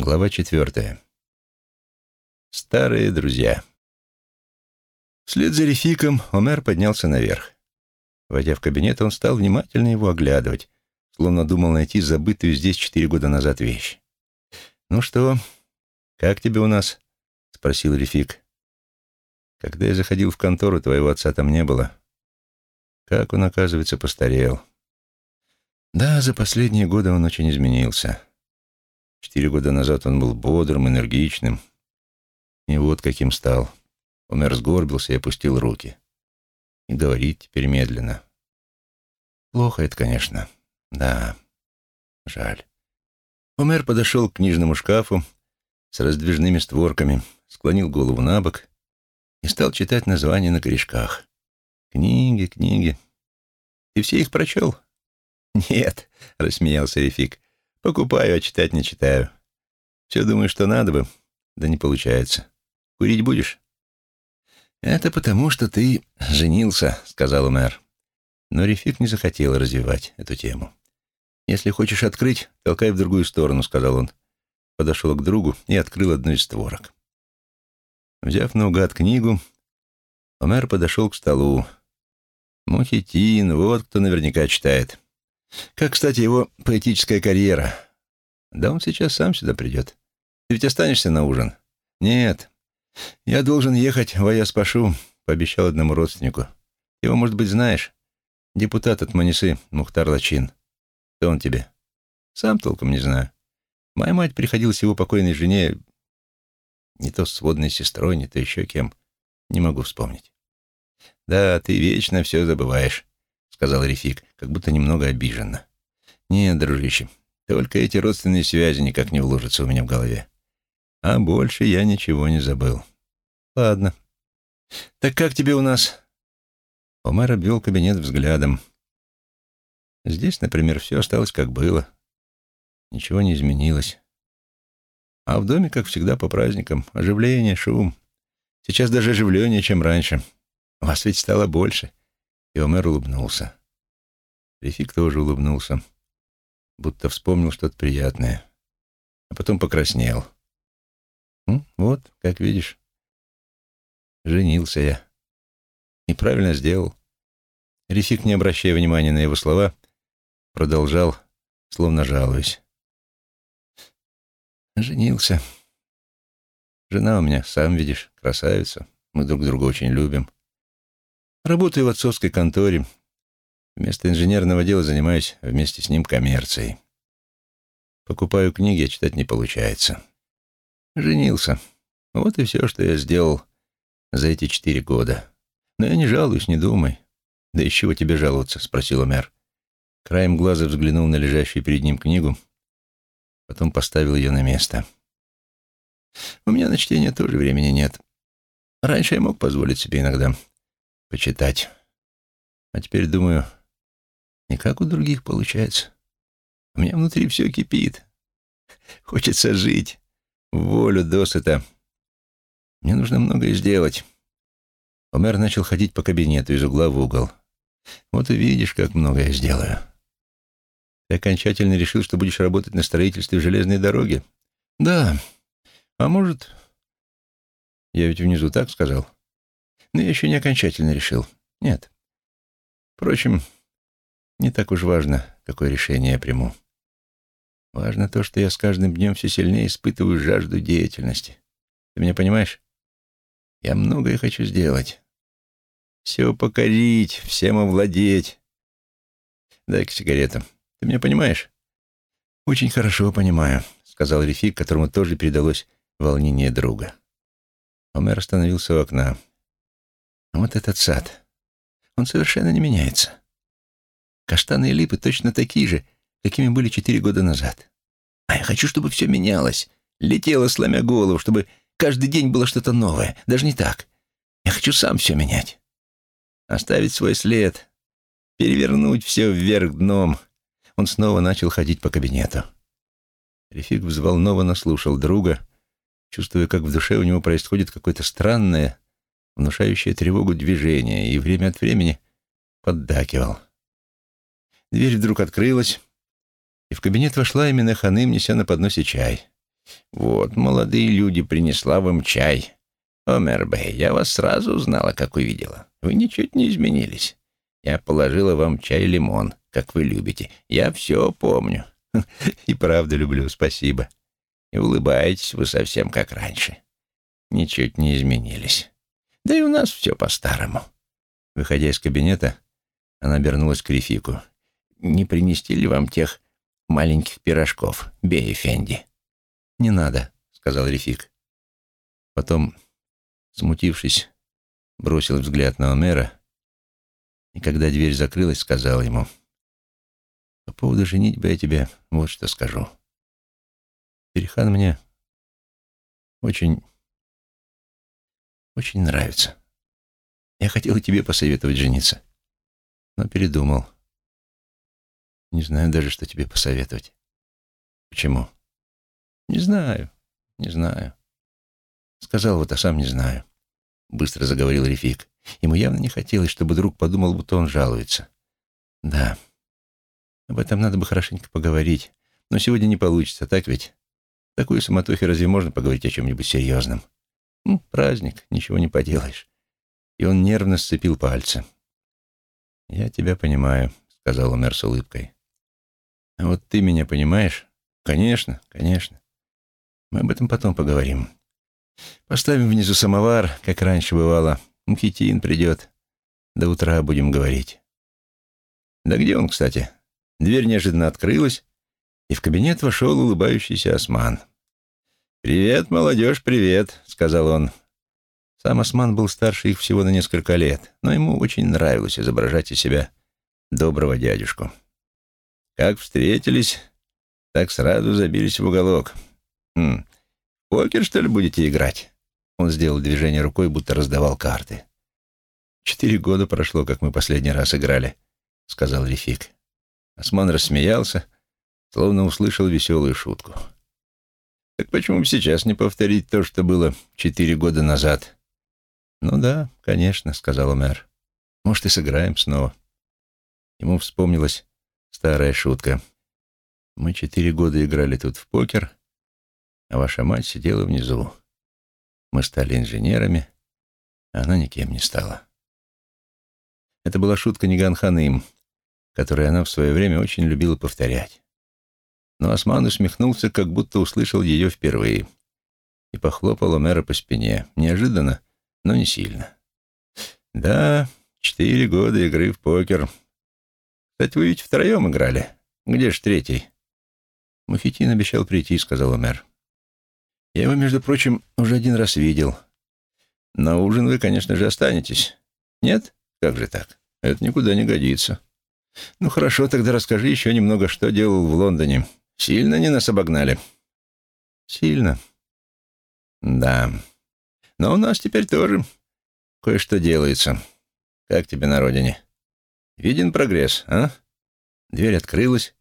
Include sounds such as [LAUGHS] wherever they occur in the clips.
Глава четвертая. Старые друзья. Вслед за Рефиком Омер поднялся наверх. Войдя в кабинет, он стал внимательно его оглядывать, словно думал найти забытую здесь четыре года назад вещь. «Ну что, как тебе у нас?» — спросил Рефик. «Когда я заходил в контору, твоего отца там не было. Как он, оказывается, постарел. Да, за последние годы он очень изменился». Четыре года назад он был бодрым, энергичным. И вот каким стал. Омер сгорбился и опустил руки. И говорит теперь медленно. Плохо это, конечно. Да, жаль. Омер подошел к книжному шкафу с раздвижными створками, склонил голову на бок и стал читать названия на корешках. Книги, книги. Ты все их прочел? Нет, [LAUGHS] рассмеялся Рефик. Покупаю, а читать не читаю. Все думаю, что надо бы, да не получается. Курить будешь? Это потому, что ты женился, сказал мэр. Но Рефик не захотел развивать эту тему. Если хочешь открыть, толкай в другую сторону, сказал он. Подошел к другу и открыл одну из створок. Взяв наугад книгу, Омер подошел к столу. Мухитин, вот кто наверняка читает. Как, кстати, его поэтическая карьера? Да он сейчас сам сюда придет. Ты ведь останешься на ужин? Нет. Я должен ехать в Аяспашу, пообещал одному родственнику. Его, может быть, знаешь? Депутат от Манисы, Мухтар Лачин. Кто он тебе? Сам толком не знаю. Моя мать приходилась его покойной жене не то с водной сестрой, не то еще кем. Не могу вспомнить. Да, ты вечно все забываешь сказал Рефик, как будто немного обиженно. «Нет, дружище, только эти родственные связи никак не вложатся у меня в голове. А больше я ничего не забыл. Ладно. Так как тебе у нас?» Омар обвел кабинет взглядом. «Здесь, например, все осталось как было. Ничего не изменилось. А в доме, как всегда, по праздникам. Оживление, шум. Сейчас даже оживленнее, чем раньше. Вас ведь стало больше. И Омер улыбнулся. Рефик тоже улыбнулся, будто вспомнил что-то приятное, а потом покраснел. «Ну, вот, как видишь, женился я. И правильно сделал». Рефик, не обращая внимания на его слова, продолжал, словно жалуясь. «Женился. Жена у меня, сам видишь, красавица. Мы друг друга очень любим. Работаю в отцовской конторе. Вместо инженерного дела занимаюсь вместе с ним коммерцией. Покупаю книги, а читать не получается. Женился. Вот и все, что я сделал за эти четыре года. Но я не жалуюсь, не думай. Да из чего тебе жаловаться? — спросил мэр. Краем глаза взглянул на лежащую перед ним книгу, потом поставил ее на место. У меня на чтение тоже времени нет. Раньше я мог позволить себе иногда почитать. А теперь думаю, не как у других получается. У меня внутри все кипит. Хочется жить, волю досыта. Мне нужно многое сделать. Омер начал ходить по кабинету из угла в угол. Вот и видишь, как много я сделаю. Ты окончательно решил, что будешь работать на строительстве железной дороги? Да. А может... Я ведь внизу так сказал? Но я еще не окончательно решил. Нет. Впрочем, не так уж важно, какое решение я приму. Важно то, что я с каждым днем все сильнее испытываю жажду деятельности. Ты меня понимаешь? Я многое хочу сделать. Все покорить, всем овладеть. Дай-ка сигарету. Ты меня понимаешь? Очень хорошо понимаю, сказал Рефик, которому тоже передалось волнение друга. Омер остановился у окна. Вот этот сад. Он совершенно не меняется. Каштаны и липы точно такие же, какими были четыре года назад. А я хочу, чтобы все менялось. Летело, сломя голову, чтобы каждый день было что-то новое. Даже не так. Я хочу сам все менять. Оставить свой след. Перевернуть все вверх дном. Он снова начал ходить по кабинету. Рефик взволнованно слушал друга, чувствуя, как в душе у него происходит какое-то странное, внушающее тревогу движение, и время от времени поддакивал. Дверь вдруг открылась, и в кабинет вошла именно Ханым, неся на подносе чай. Вот, молодые люди, принесла вам чай. Омер Бэй, я вас сразу узнала, как увидела. Вы ничуть не изменились. Я положила вам чай-лимон, как вы любите. Я все помню. [LAUGHS] И правда люблю, спасибо. И улыбаетесь вы совсем как раньше. Ничуть не изменились. Да и у нас все по-старому. Выходя из кабинета, она обернулась к Рефику. «Не принести ли вам тех маленьких пирожков, Бей Фенди?» «Не надо», — сказал Рефик. Потом, смутившись, бросил взгляд на Омера и, когда дверь закрылась, сказал ему, «По поводу женитьбы я тебе вот что скажу. Перехан мне очень, очень нравится. Я хотел тебе посоветовать жениться, но передумал. Не знаю даже, что тебе посоветовать. Почему? Не знаю, не знаю. Сказал вот, а сам не знаю. Быстро заговорил Рефик. Ему явно не хотелось, чтобы друг подумал, будто он жалуется. Да, об этом надо бы хорошенько поговорить. Но сегодня не получится, так ведь? В такой суматохе разве можно поговорить о чем-нибудь серьезном? Ну, праздник, ничего не поделаешь. И он нервно сцепил пальцы. «Я тебя понимаю», — сказал Умер с улыбкой. «А вот ты меня понимаешь?» «Конечно, конечно. Мы об этом потом поговорим. Поставим внизу самовар, как раньше бывало. Мухитин придет. До утра будем говорить. Да где он, кстати? Дверь неожиданно открылась, и в кабинет вошел улыбающийся осман. «Привет, молодежь, привет», — сказал он. Сам осман был старше их всего на несколько лет, но ему очень нравилось изображать из себя доброго дядюшку. Как встретились, так сразу забились в уголок. Хм, покер, что ли, будете играть? Он сделал движение рукой, будто раздавал карты. «Четыре года прошло, как мы последний раз играли», — сказал Рефик. Осман рассмеялся, словно услышал веселую шутку. «Так почему бы сейчас не повторить то, что было четыре года назад?» «Ну да, конечно», — сказал мэр. «Может, и сыграем снова». Ему вспомнилась старая шутка. «Мы четыре года играли тут в покер, а ваша мать сидела внизу. Мы стали инженерами, а она никем не стала». Это была шутка Ниганханым, которую она в свое время очень любила повторять. Но Осман усмехнулся, как будто услышал ее впервые, и похлопал Омера по спине. Неожиданно, но не сильно. «Да, четыре года игры в покер. Кстати, вы ведь втроем играли. Где ж третий?» «Мухитин обещал прийти», — сказал Омер. «Я его, между прочим, уже один раз видел. На ужин вы, конечно же, останетесь. Нет? Как же так? Это никуда не годится». Ну хорошо, тогда расскажи еще немного, что делал в Лондоне. Сильно они нас обогнали? Сильно. Да. Но у нас теперь тоже кое-что делается. Как тебе на родине? Виден прогресс, а? Дверь открылась,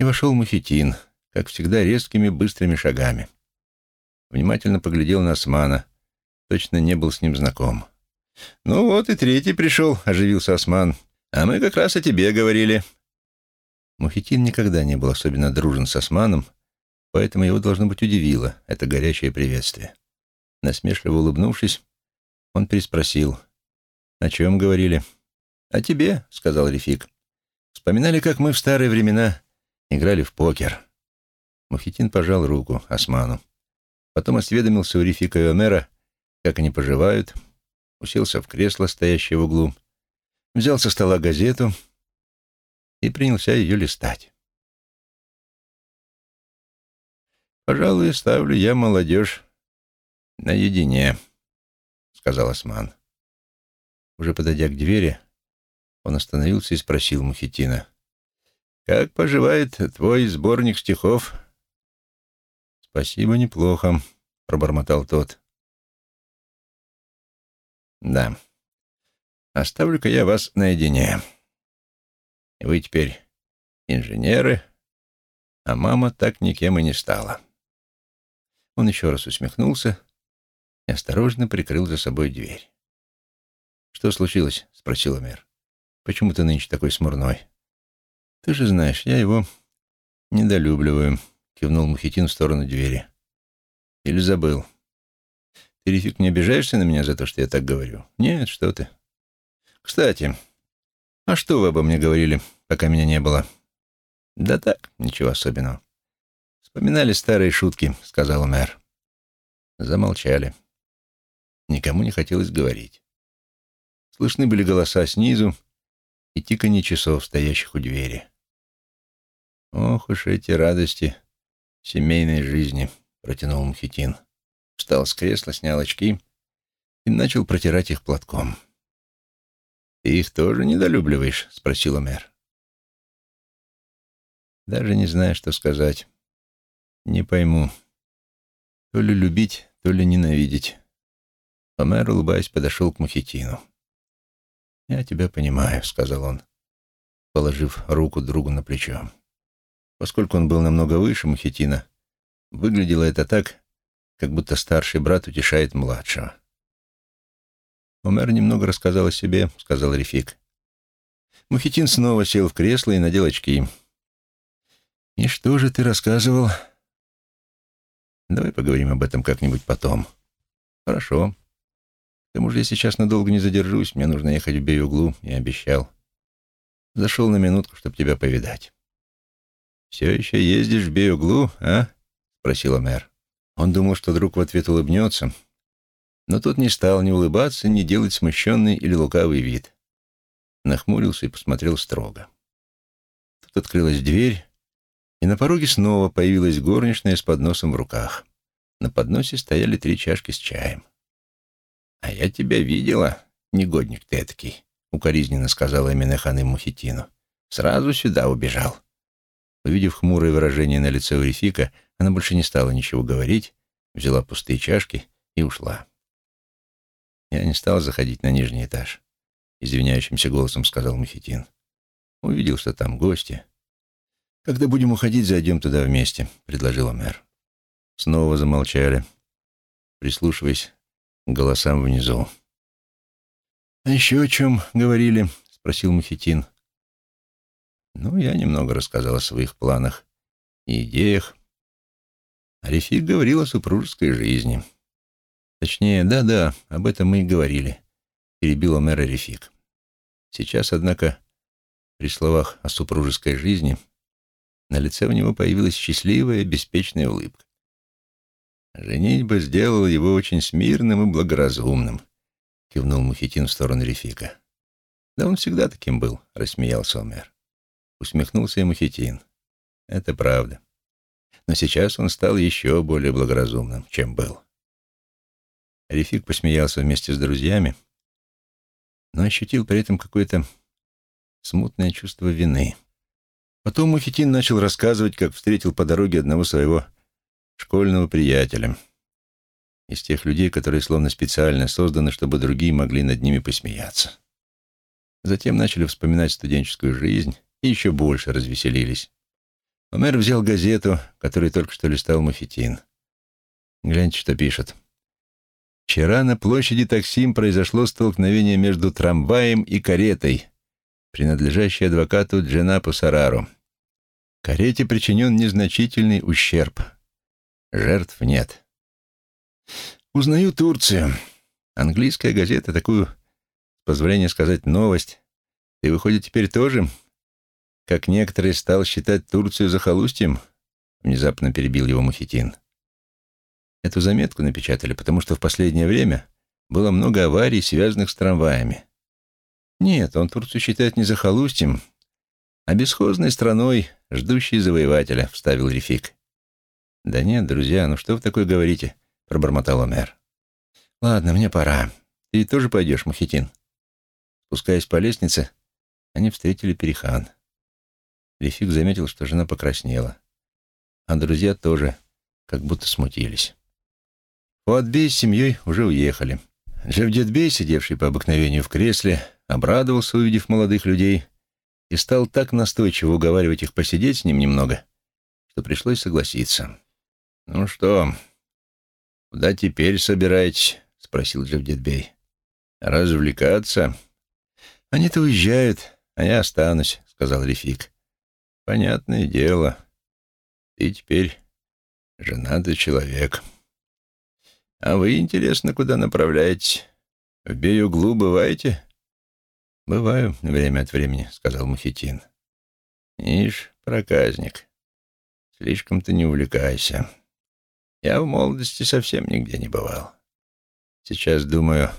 и вошел Мухитин, как всегда резкими быстрыми шагами. Внимательно поглядел на Османа, точно не был с ним знаком. «Ну вот и третий пришел», — оживился Осман. А мы как раз о тебе говорили». Мухитин никогда не был особенно дружен с Османом, поэтому его, должно быть, удивило это горячее приветствие. Насмешливо улыбнувшись, он переспросил. «О чем говорили?» «О тебе», — сказал Рефик. «Вспоминали, как мы в старые времена играли в покер». Мухитин пожал руку Осману. Потом осведомился у Рефика и Омера, как они поживают, уселся в кресло, стоящее в углу, взял со стола газету и принялся ее листать. «Пожалуй, ставлю я молодежь наедине», — сказал Осман. Уже подойдя к двери, он остановился и спросил Мухитина. «Как поживает твой сборник стихов?» «Спасибо, неплохо», — пробормотал тот. «Да». Оставлю-ка я вас наедине. Вы теперь инженеры, а мама так никем и не стала. Он еще раз усмехнулся и осторожно прикрыл за собой дверь. «Что случилось?» — спросил мэр. «Почему ты нынче такой смурной?» «Ты же знаешь, я его недолюбливаю», — кивнул Мухитин в сторону двери. Или забыл? Ты, Рефик, не обижаешься на меня за то, что я так говорю? Нет, что ты. Кстати, а что вы обо мне говорили, пока меня не было? Да так, ничего особенного. Вспоминали старые шутки, сказал мэр. Замолчали. Никому не хотелось говорить. Слышны были голоса снизу и тиканье часов, стоящих у двери. «Ох уж эти радости семейной жизни», — протянул Мухитин. Встал с кресла, снял очки и начал протирать их платком. «Ты их тоже недолюбливаешь?» — спросил мэр. «Даже не знаю, что сказать. Не пойму. То ли любить, то ли ненавидеть». Омер, улыбаясь, подошел к Мухитину. «Я тебя понимаю», — сказал он, положив руку другу на плечо. Поскольку он был намного выше Мухитина, выглядело это так, как будто старший брат утешает младшего. «Омер немного рассказал о себе», — сказал Рефик. Мухитин снова сел в кресло и надел очки. «И что же ты рассказывал?» «Давай поговорим об этом как-нибудь потом». «Хорошо. К тому же я сейчас надолго не задержусь. Мне нужно ехать в Бей-Углу, я обещал. Зашел на минутку, чтобы тебя повидать». «Все еще ездишь в Бей-Углу, а?» — спросила мэр. Он думал, что друг в ответ улыбнется, но тот не стал ни улыбаться, ни делать смущенный или лукавый вид. Нахмурился и посмотрел строго. Тут открылась дверь, и на пороге снова появилась горничная с подносом в руках. На подносе стояли три чашки с чаем. «А я тебя видела, негодник ты этакий», — укоризненно сказала Эминехан Мухитину. «Сразу сюда убежал». Увидев хмурое выражение на лице Урифика, она больше не стала ничего говорить, взяла пустые чашки и ушла. Я не стал заходить на нижний этаж, извиняющимся голосом сказал Мухитин. Увидел, что там гости. Когда будем уходить, зайдем туда вместе, предложила мэр. Снова замолчали, прислушиваясь к голосам внизу. «А еще о чем говорили?» — спросил Мухитин. Ну, я немного рассказал о своих планах и идеях. Арифик говорил о супружеской жизни. Точнее, да-да, об этом мы и говорили, перебила мэра Арифик. Сейчас, однако, при словах о супружеской жизни на лице у него появилась счастливая, беспечная улыбка. «Женитьба сделала его очень смирным и благоразумным», — кивнул Мухитин в сторону Рефика. «Да он всегда таким был», — рассмеялся Омер. Усмехнулся ему Хитин. Это правда. Но сейчас он стал еще более благоразумным, чем был. Рефик посмеялся вместе с друзьями, но ощутил при этом какое-то смутное чувство вины. Потом Мухитин начал рассказывать, как встретил по дороге одного своего школьного приятеля. Из тех людей, которые словно специально созданы, чтобы другие могли над ними посмеяться. Затем начали вспоминать студенческую жизнь, и еще больше развеселились. Омер взял газету, которую только что листал Мухитин. Гляньте, что пишет. Вчера на площади Таксим произошло столкновение между трамваем и каретой, принадлежащей адвокату Дженапу Сарару. Карете причинен незначительный ущерб. Жертв нет. Узнаю Турцию. Английская газета такую, с позволения сказать, новость. Ты, выходит, теперь тоже как некоторые стал считать Турцию захолустьем, внезапно перебил его Мухитин. Эту заметку напечатали, потому что в последнее время было много аварий, связанных с трамваями. Нет, он Турцию считает не захолустьем, а бесхозной страной, ждущей завоевателя, вставил Рефик. Да нет, друзья, ну что вы такое говорите? пробормотал мэр. Ладно, мне пора. Ты тоже пойдешь, Мухитин? Спускаясь по лестнице, они встретили Перихан. Лефик заметил, что жена покраснела, а друзья тоже как будто смутились. Фуатбей с семьей уже уехали. Джавдетбей, сидевший по обыкновению в кресле, обрадовался, увидев молодых людей, и стал так настойчиво уговаривать их посидеть с ним немного, что пришлось согласиться. «Ну что, куда теперь собираетесь?» — спросил Джавдетбей. «Развлекаться?» «Они-то уезжают, а я останусь», — сказал Рефик. Понятное дело. Ты теперь Женатый человек. А вы, интересно, куда направляетесь? В Бей-Углу бываете? Бываю время от времени, сказал Мухитин. Ишь, проказник. Слишком ты не увлекайся. Я в молодости совсем нигде не бывал. Сейчас думаю,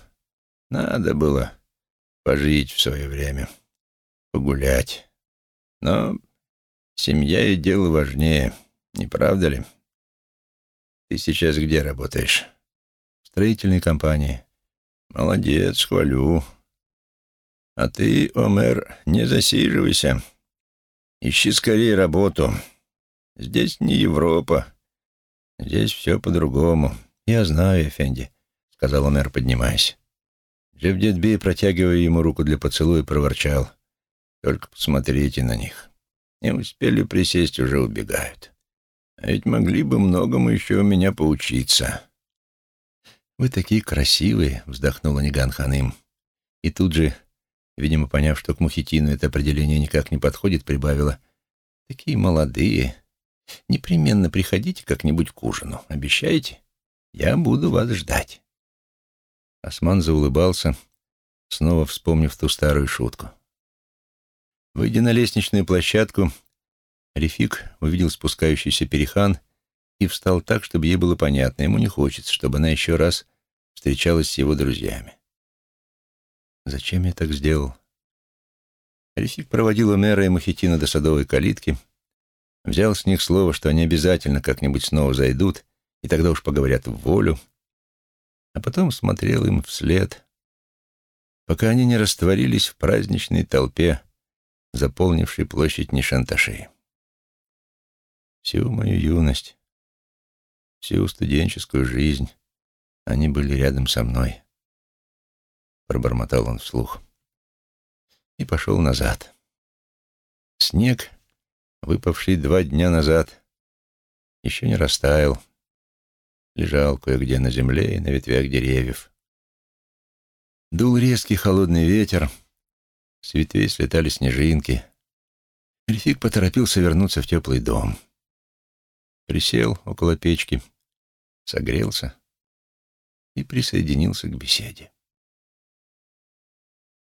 надо было пожить в свое время, погулять. Но семья и дело важнее, не правда ли? Ты сейчас где работаешь? Строительной компании. Молодец, хвалю. А ты, Омер, не засиживайся. Ищи скорее работу. Здесь не Европа. Здесь все по-другому. Я знаю, Эфенди, — сказал Омер, поднимаясь. Джевдетби, протягивая ему руку для поцелуя, проворчал. Только посмотрите на них. Не успели присесть, уже убегают. А ведь могли бы многому еще у меня поучиться. «Вы такие красивые», — вздохнула Ниган Ханым. И тут же, видимо, поняв, что к Мухитину это определение никак не подходит, прибавила. «Такие молодые. Непременно приходите как-нибудь к ужину. Обещаете? Я буду вас ждать». Осман заулыбался, снова вспомнив ту старую шутку. Выйдя на лестничную площадку, Рефик увидел спускающийся перехан и встал так, чтобы ей было понятно, ему не хочется, чтобы она еще раз встречалась с его друзьями. Зачем я так сделал? Рефик проводил мэра и Мухитина до садовой калитки, взял с них слово, что они обязательно как-нибудь снова зайдут, и тогда уж поговорят в волю, а потом смотрел им вслед, пока они не растворились в праздничной толпе, заполнившей площадь Нишанташи. Всю мою юность, всю студенческую жизнь они были рядом со мной. Пробормотал он вслух. И пошел назад. Снег, выпавший два дня назад, еще не растаял, лежал кое-где на земле и на ветвях деревьев. Дул резкий холодный ветер, с ветвей слетали снежинки. Эльфик поторопился вернуться в теплый дом. Присел около печки, согрелся и присоединился к беседе.